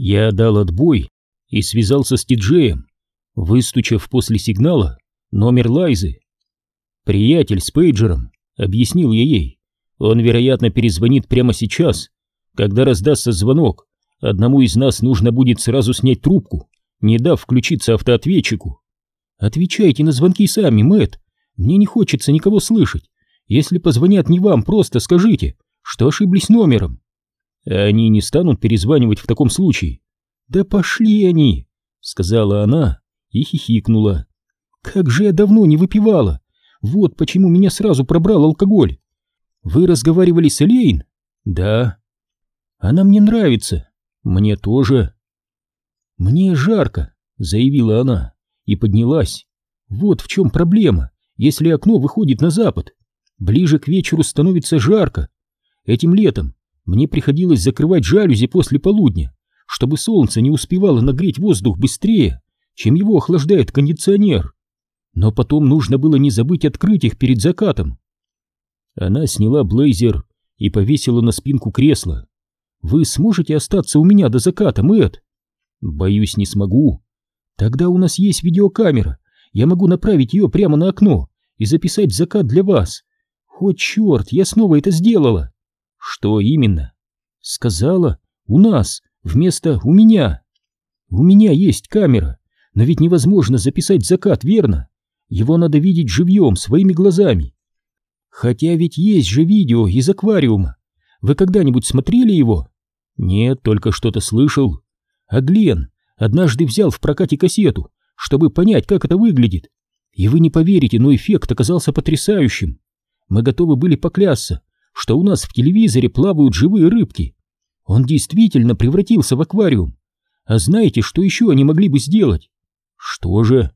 Я дал отбой и связался с Тиджеем, выстучив после сигнала номер Лайзы. Приятель с пейджером, объяснил я ей, он, вероятно, перезвонит прямо сейчас. Когда раздастся звонок, одному из нас нужно будет сразу снять трубку, не дав включиться автоответчику. Отвечайте на звонки сами, Мэт. Мне не хочется никого слышать. Если позвонят не вам, просто скажите, что ошиблись номером. Они не станут перезванивать в таком случае. Да пошли они, сказала она и хихикнула. Как же я давно не выпивала. Вот почему меня сразу пробрал алкоголь. Вы разговаривали с Элейн? Да. Она мне нравится. Мне тоже. Мне жарко, заявила она и поднялась. Вот в чем проблема, если окно выходит на запад. Ближе к вечеру становится жарко. Этим летом мне приходилось закрывать жалюзи после полудня, чтобы солнце не успевало нагреть воздух быстрее, чем его охлаждает кондиционер. Но потом нужно было не забыть открыть их перед закатом. Она сняла блейзер и повесила на спинку кресла. «Вы сможете остаться у меня до заката, Мэтт?» «Боюсь, не смогу. Тогда у нас есть видеокамера. Я могу направить ее прямо на окно и записать закат для вас. О, черт, я снова это сделала. Что именно? Сказала, у нас, вместо у меня. У меня есть камера, но ведь невозможно записать закат, верно? Его надо видеть живьем, своими глазами. Хотя ведь есть же видео из аквариума. Вы когда-нибудь смотрели его? Нет, только что-то слышал. А Глен однажды взял в прокате кассету, чтобы понять, как это выглядит. И вы не поверите, но эффект оказался потрясающим. Мы готовы были поклясться, что у нас в телевизоре плавают живые рыбки. Он действительно превратился в аквариум. А знаете, что еще они могли бы сделать? Что же?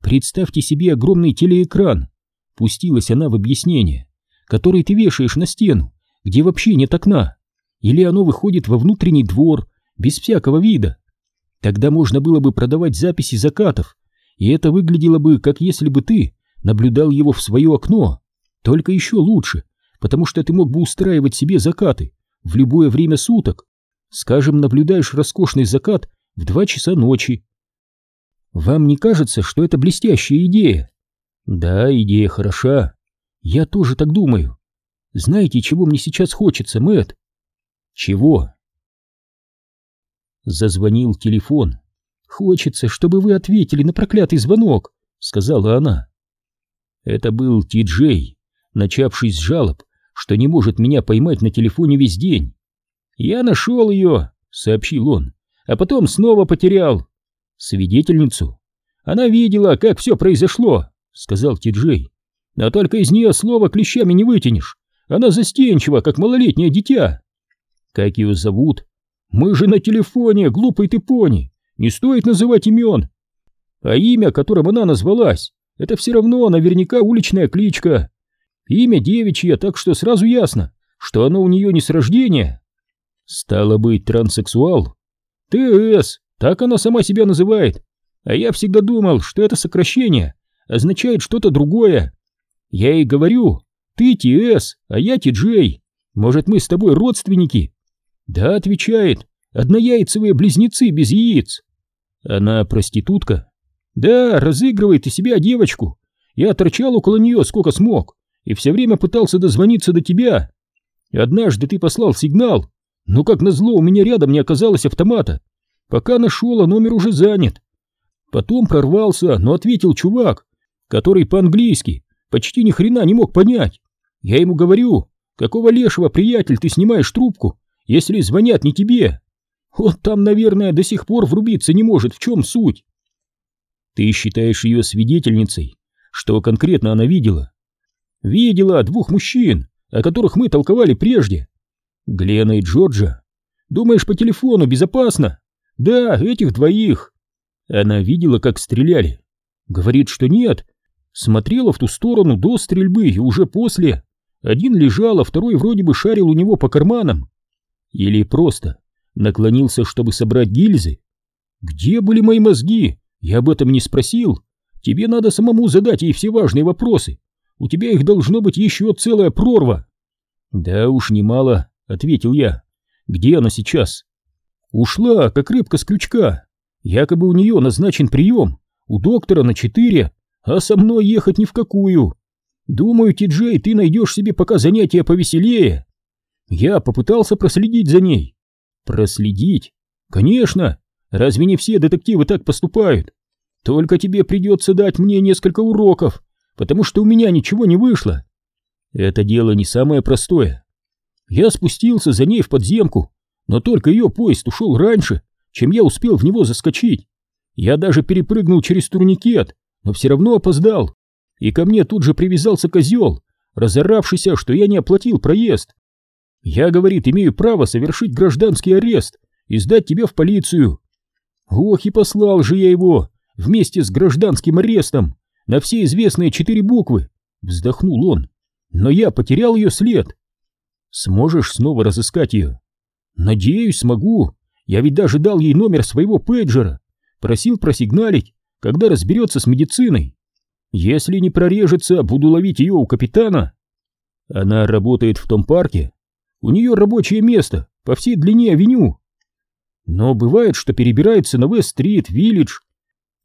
Представьте себе огромный телеэкран. Пустилась она в объяснение, который ты вешаешь на стену, где вообще нет окна. Или оно выходит во внутренний двор, без всякого вида. Тогда можно было бы продавать записи закатов, и это выглядело бы, как если бы ты наблюдал его в свое окно, только еще лучше, потому что ты мог бы устраивать себе закаты в любое время суток. Скажем, наблюдаешь роскошный закат в два часа ночи. Вам не кажется, что это блестящая идея? Да, идея хороша. Я тоже так думаю. Знаете, чего мне сейчас хочется, Мэт? Чего? Зазвонил телефон. «Хочется, чтобы вы ответили на проклятый звонок», — сказала она. Это был Ти-Джей, начавший с жалоб, что не может меня поймать на телефоне весь день. «Я нашел ее», — сообщил он, — «а потом снова потерял». «Свидетельницу?» «Она видела, как все произошло», — сказал Ти-Джей. «Но только из нее слова клещами не вытянешь. Она застенчива, как малолетнее дитя». «Как ее зовут?» Мы же на телефоне, глупый ты пони. Не стоит называть имен. А имя, которым она назвалась, это все равно наверняка уличная кличка. Имя девичье, так что сразу ясно, что оно у нее не с рождения. Стало быть, транссексуал. ТС, так она сама себя называет. А я всегда думал, что это сокращение означает что-то другое. Я ей говорю, ты ТС, а я Ти-Джей. Может, мы с тобой родственники? Да, отвечает, однояйцевые близнецы без яиц. Она проститутка? Да, разыгрывает из себя девочку. Я торчал около нее сколько смог и все время пытался дозвониться до тебя. Однажды ты послал сигнал, но как назло у меня рядом не оказалось автомата. Пока нашел, а номер уже занят. Потом прорвался, но ответил чувак, который по-английски почти ни хрена не мог понять. Я ему говорю, какого лешего, приятель, ты снимаешь трубку если звонят не тебе? Вот там, наверное, до сих пор врубиться не может, в чем суть. Ты считаешь ее свидетельницей? Что конкретно она видела? Видела двух мужчин, о которых мы толковали прежде. Глена и Джорджа. Думаешь, по телефону безопасно? Да, этих двоих. Она видела, как стреляли. Говорит, что нет. Смотрела в ту сторону до стрельбы и уже после. Один лежал, а второй вроде бы шарил у него по карманам. Или просто наклонился, чтобы собрать гильзы? Где были мои мозги? Я об этом не спросил. Тебе надо самому задать ей все важные вопросы. У тебя их должно быть еще целая прорва. Да уж немало, ответил я. Где она сейчас? Ушла, как рыбка с крючка. Якобы у нее назначен прием, у доктора на четыре, а со мной ехать ни в какую. Думаю, Ти-Джей, ты найдешь себе пока занятия повеселее. Я попытался проследить за ней. Проследить? Конечно. Разве не все детективы так поступают? Только тебе придется дать мне несколько уроков, потому что у меня ничего не вышло. Это дело не самое простое. Я спустился за ней в подземку, но только ее поезд ушел раньше, чем я успел в него заскочить. Я даже перепрыгнул через турникет, но все равно опоздал. И ко мне тут же привязался козел, разоравшийся, что я не оплатил проезд. Я, говорит, имею право совершить гражданский арест и сдать тебя в полицию. Ох, и послал же я его вместе с гражданским арестом на все известные четыре буквы, вздохнул он. Но я потерял ее след. Сможешь снова разыскать ее? Надеюсь, смогу. Я ведь даже дал ей номер своего пейджера. Просил просигналить, когда разберется с медициной. Если не прорежется, буду ловить ее у капитана. Она работает в том парке. У нее рабочее место по всей длине авеню. Но бывает, что перебирается на Вест-стрит, Виллидж.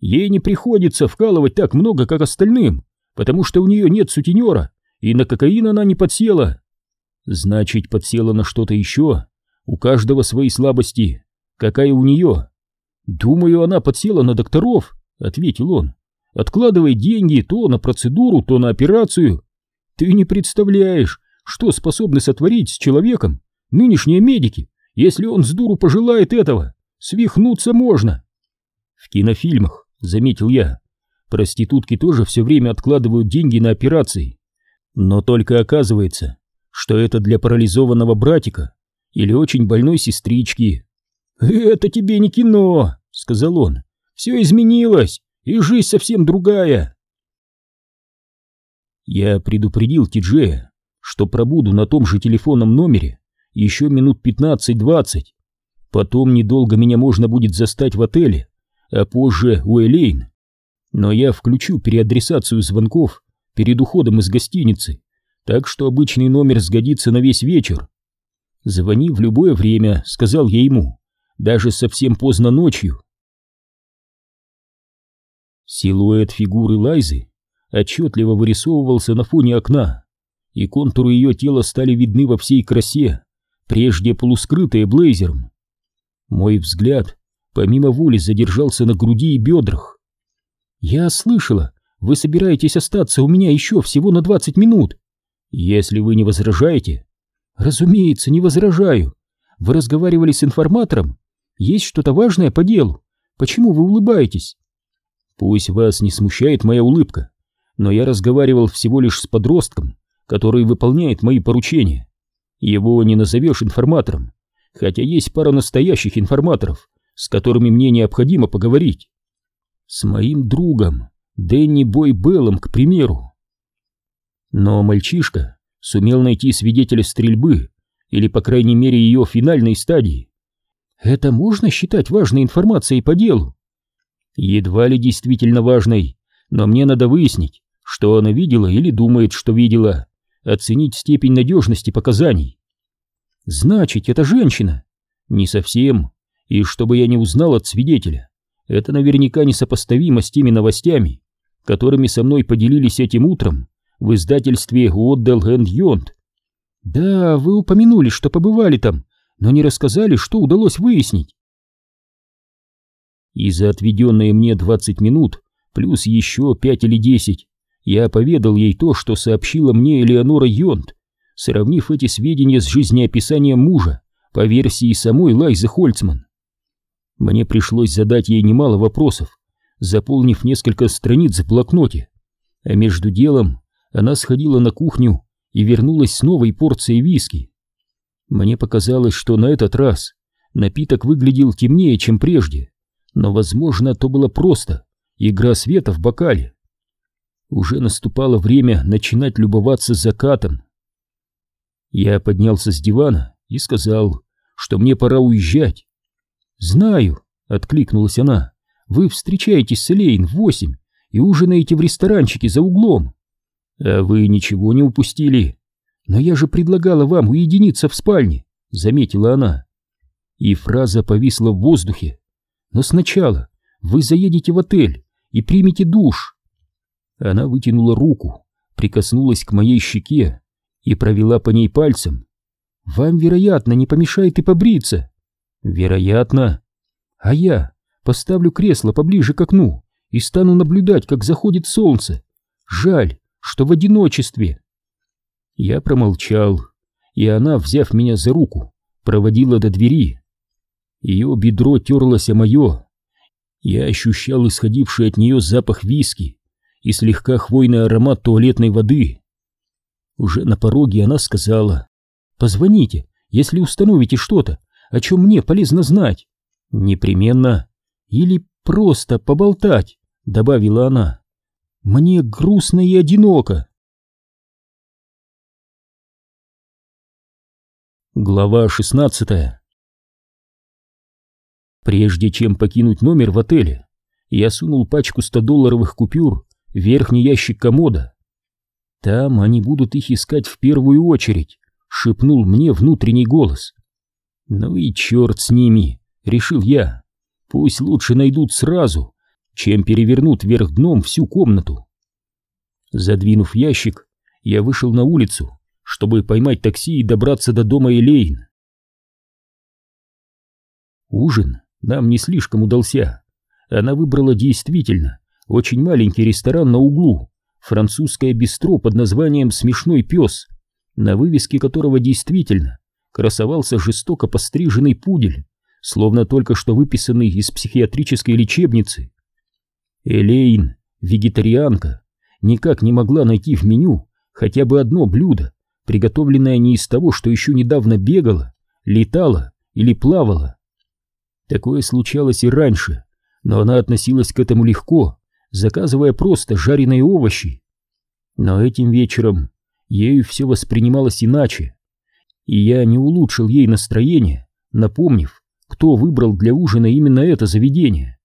Ей не приходится вкалывать так много, как остальным, потому что у нее нет сутенера, и на кокаин она не подсела. Значит, подсела на что-то еще. У каждого свои слабости. Какая у нее? Думаю, она подсела на докторов, ответил он. Откладывай деньги то на процедуру, то на операцию. Ты не представляешь, что способны сотворить с человеком нынешние медики, если он с дуру пожелает этого. Свихнуться можно. В кинофильмах, заметил я, проститутки тоже все время откладывают деньги на операции. Но только оказывается, что это для парализованного братика или очень больной сестрички. «Это тебе не кино», — сказал он. «Все изменилось, и жизнь совсем другая». Я предупредил Тиджея, что пробуду на том же телефонном номере еще минут 15-20. Потом недолго меня можно будет застать в отеле, а позже у Элейн. Но я включу переадресацию звонков перед уходом из гостиницы так что обычный номер сгодится на весь вечер. Звони в любое время, сказал я ему, даже совсем поздно ночью. Силуэт фигуры Лайзы отчетливо вырисовывался на фоне окна, и контуры ее тела стали видны во всей красе, прежде полускрытые блейзером. Мой взгляд помимо воли задержался на груди и бедрах. «Я слышала, вы собираетесь остаться у меня еще всего на двадцать минут», если вы не возражаете... Разумеется, не возражаю. Вы разговаривали с информатором? Есть что-то важное по делу? Почему вы улыбаетесь? Пусть вас не смущает моя улыбка, но я разговаривал всего лишь с подростком, который выполняет мои поручения. Его не назовешь информатором, хотя есть пара настоящих информаторов, с которыми мне необходимо поговорить. С моим другом, Дэнни Бой Беллом, к примеру. Но мальчишка сумел найти свидетеля стрельбы, или, по крайней мере, ее финальной стадии. Это можно считать важной информацией по делу? Едва ли действительно важной, но мне надо выяснить, что она видела или думает, что видела, оценить степень надежности показаний. Значит, это женщина? Не совсем. И чтобы я не узнал от свидетеля, это наверняка несопоставимо с теми новостями, которыми со мной поделились этим утром в издательстве Уотдел энд Йонд. Да, вы упомянули, что побывали там, но не рассказали, что удалось выяснить. И за отведенные мне 20 минут, плюс еще 5 или 10, я поведал ей то, что сообщила мне Элеонора Йонд, сравнив эти сведения с жизнеописанием мужа по версии самой Лайзы Хольцман. Мне пришлось задать ей немало вопросов, заполнив несколько страниц в блокноте, а между делом она сходила на кухню и вернулась с новой порцией виски. Мне показалось, что на этот раз напиток выглядел темнее, чем прежде, но, возможно, то было просто игра света в бокале. Уже наступало время начинать любоваться закатом. Я поднялся с дивана и сказал, что мне пора уезжать. «Знаю», — откликнулась она, — «вы встречаетесь с Элейн в восемь и ужинаете в ресторанчике за углом». «А вы ничего не упустили?» «Но я же предлагала вам уединиться в спальне», — заметила она. и фраза повисла в воздухе. «Но сначала вы заедете в отель и примете душ». Она вытянула руку, прикоснулась к моей щеке и провела по ней пальцем. «Вам, вероятно, не помешает и побриться». «Вероятно». «А я поставлю кресло поближе к окну и стану наблюдать, как заходит солнце. Жаль, что в одиночестве». Я промолчал, и она, взяв меня за руку, проводила до двери. Ее бедро терлось о мое. Я ощущал исходивший от нее запах виски и слегка хвойный аромат туалетной воды. Уже на пороге она сказала, «Позвоните, если установите что-то, о чем мне полезно знать. Непременно. Или просто поболтать», — добавила она. «Мне грустно и одиноко». Глава 16 Прежде чем покинуть номер в отеле, я сунул пачку 100-долларовых купюр в верхний ящик комода. Там они будут их искать в первую очередь, шепнул мне внутренний голос. Ну и черт с ними, решил я. Пусть лучше найдут сразу, чем перевернут вверх дном всю комнату. Задвинув ящик, я вышел на улицу чтобы поймать такси и добраться до дома Элейн. Ужин нам не слишком удался. Она выбрала действительно очень маленький ресторан на углу, французское бистро под названием «Смешной пес», на вывеске которого действительно красовался жестоко постриженный пудель, словно только что выписанный из психиатрической лечебницы. Элейн, вегетарианка, никак не могла найти в меню хотя бы одно блюдо, приготовленная не из того, что еще недавно бегала, летала или плавала. Такое случалось и раньше, но она относилась к этому легко, заказывая просто жареные овощи. Но этим вечером ею все воспринималось иначе, и я не улучшил ей настроение, напомнив, кто выбрал для ужина именно это заведение.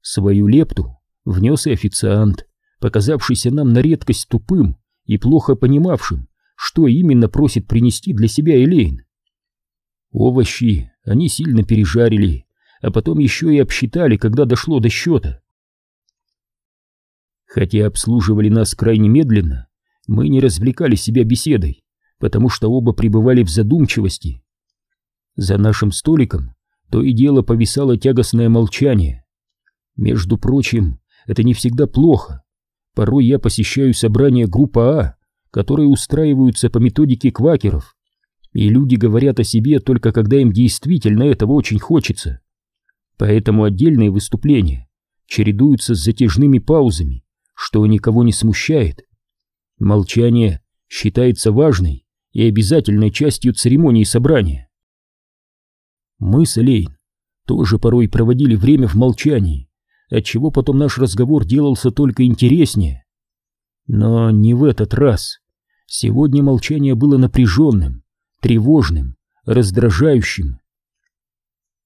Свою лепту внес и официант, показавшийся нам на редкость тупым и плохо понимавшим, что именно просит принести для себя Элейн. Овощи они сильно пережарили, а потом еще и обсчитали, когда дошло до счета. Хотя обслуживали нас крайне медленно, мы не развлекали себя беседой, потому что оба пребывали в задумчивости. За нашим столиком то и дело повисало тягостное молчание. Между прочим, это не всегда плохо. Порой я посещаю собрания группы А, которые устраиваются по методике квакеров, и люди говорят о себе только когда им действительно этого очень хочется. Поэтому отдельные выступления чередуются с затяжными паузами, что никого не смущает. Молчание считается важной и обязательной частью церемонии собрания. Мы с Элейн тоже порой проводили время в молчании, отчего потом наш разговор делался только интереснее. Но не в этот раз. Сегодня молчание было напряженным, тревожным, раздражающим.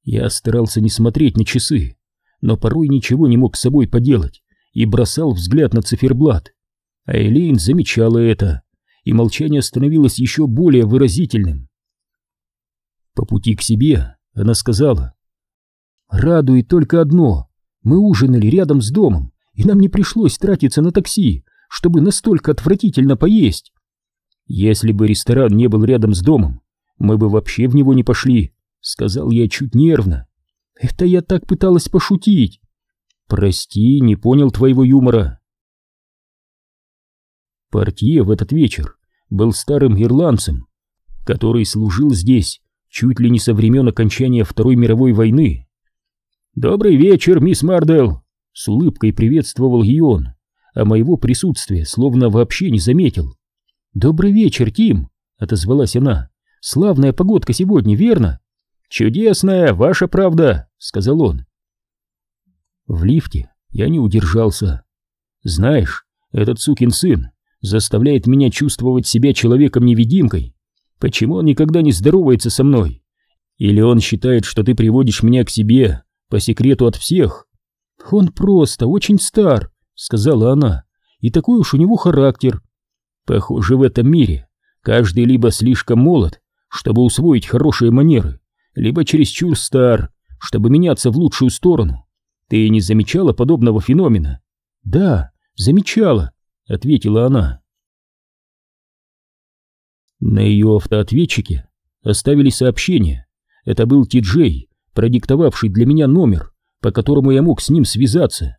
Я старался не смотреть на часы, но порой ничего не мог с собой поделать и бросал взгляд на циферблат. А Элейн замечала это, и молчание становилось еще более выразительным. По пути к себе она сказала, «Радует только одно. Мы ужинали рядом с домом, и нам не пришлось тратиться на такси, чтобы настолько отвратительно поесть. Если бы ресторан не был рядом с домом, мы бы вообще в него не пошли, сказал я чуть нервно. Это я так пыталась пошутить. Прости, не понял твоего юмора. Портье в этот вечер был старым ирландцем, который служил здесь чуть ли не со времен окончания Второй мировой войны. «Добрый вечер, мисс Мардел!» — с улыбкой приветствовал ее он, а моего присутствия словно вообще не заметил. «Добрый вечер, Тим!» — отозвалась она. «Славная погодка сегодня, верно?» «Чудесная, ваша правда!» — сказал он. В лифте я не удержался. «Знаешь, этот сукин сын заставляет меня чувствовать себя человеком-невидимкой. Почему он никогда не здоровается со мной? Или он считает, что ты приводишь меня к себе по секрету от всех. Он просто очень стар, сказала она, и такой уж у него характер. Похоже, в этом мире каждый либо слишком молод, чтобы усвоить хорошие манеры, либо чересчур стар, чтобы меняться в лучшую сторону. Ты не замечала подобного феномена? Да, замечала, ответила она. На ее автоответчике оставили сообщение. Это был Ти-Джей, продиктовавший для меня номер, по которому я мог с ним связаться.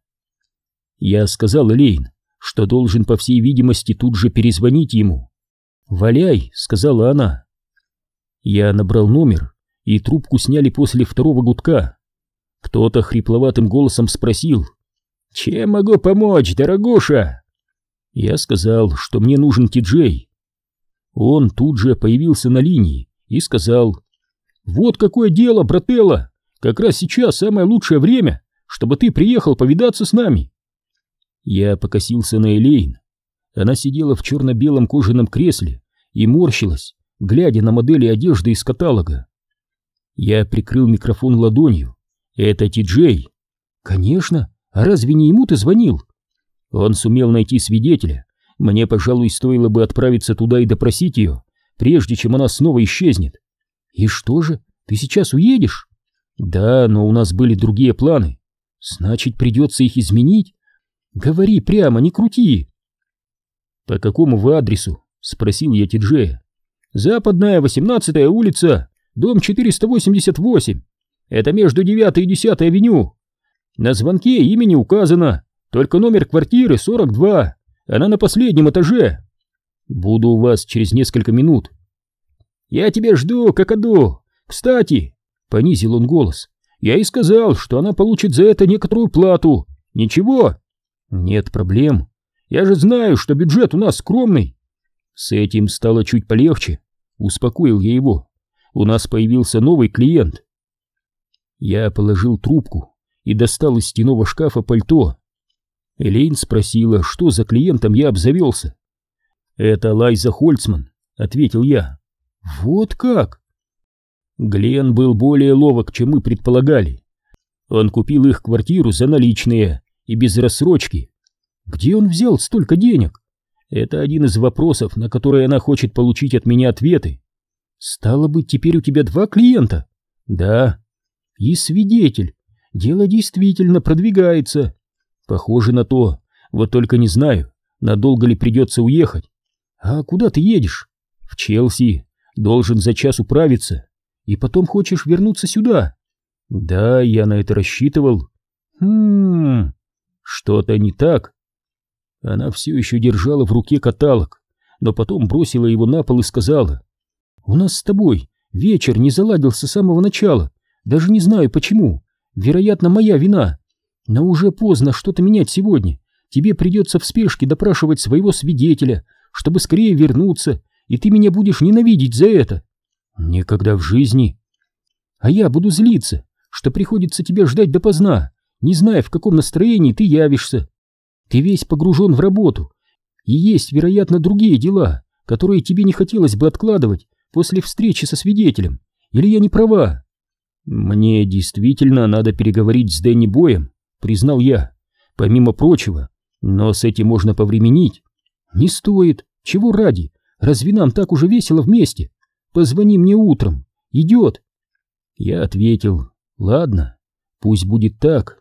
Я сказал Элейн, что должен, по всей видимости, тут же перезвонить ему. «Валяй», — сказала она. Я набрал номер, и трубку сняли после второго гудка. Кто-то хрипловатым голосом спросил, «Чем могу помочь, дорогуша?» Я сказал, что мне нужен Ти-Джей. Он тут же появился на линии и сказал, «Вот какое дело, брателла! Как раз сейчас самое лучшее время, чтобы ты приехал повидаться с нами!» Я покосился на Элейн. Она сидела в черно-белом кожаном кресле и морщилась, глядя на модели одежды из каталога. Я прикрыл микрофон ладонью. «Это Ти-Джей?» «Конечно! А разве не ему ты звонил?» Он сумел найти свидетеля. Мне, пожалуй, стоило бы отправиться туда и допросить ее, прежде чем она снова исчезнет. «И что же, ты сейчас уедешь?» «Да, но у нас были другие планы. Значит, придется их изменить?» «Говори прямо, не крути!» «По какому вы адресу?» — спросил я Тиджея. «Западная, 18-я улица, дом 488. Это между 9 и 10 авеню. На звонке имя указано, только номер квартиры 42. Она на последнем этаже. Буду у вас через несколько минут». «Я тебя жду, какаду. Кстати, Понизил он голос. Я и сказал, что она получит за это некоторую плату. Ничего? Нет проблем. Я же знаю, что бюджет у нас скромный. С этим стало чуть полегче. Успокоил я его. У нас появился новый клиент. Я положил трубку и достал из стеного шкафа пальто. Элейн спросила, что за клиентом я обзавелся. «Это Лайза Хольцман», — ответил я. «Вот как?» Глен был более ловок, чем мы предполагали. Он купил их квартиру за наличные и без рассрочки. Где он взял столько денег? Это один из вопросов, на которые она хочет получить от меня ответы. Стало быть, теперь у тебя два клиента? Да. И свидетель. Дело действительно продвигается. Похоже на то. Вот только не знаю, надолго ли придется уехать. А куда ты едешь? В Челси. Должен за час управиться и потом хочешь вернуться сюда? Да, я на это рассчитывал. Хм, что-то не так. Она все еще держала в руке каталог, но потом бросила его на пол и сказала. У нас с тобой вечер не заладился с самого начала, даже не знаю почему. Вероятно, моя вина. Но уже поздно что-то менять сегодня. Тебе придется в спешке допрашивать своего свидетеля, чтобы скорее вернуться, и ты меня будешь ненавидеть за это. Никогда в жизни. А я буду злиться, что приходится тебя ждать допоздна, не зная, в каком настроении ты явишься. Ты весь погружен в работу, и есть, вероятно, другие дела, которые тебе не хотелось бы откладывать после встречи со свидетелем. Или я не права? Мне действительно надо переговорить с Дэнни Боем, признал я, помимо прочего, но с этим можно повременить. Не стоит, чего ради, разве нам так уже весело вместе? Позвони мне утром. Идет. Я ответил. Ладно, пусть будет так.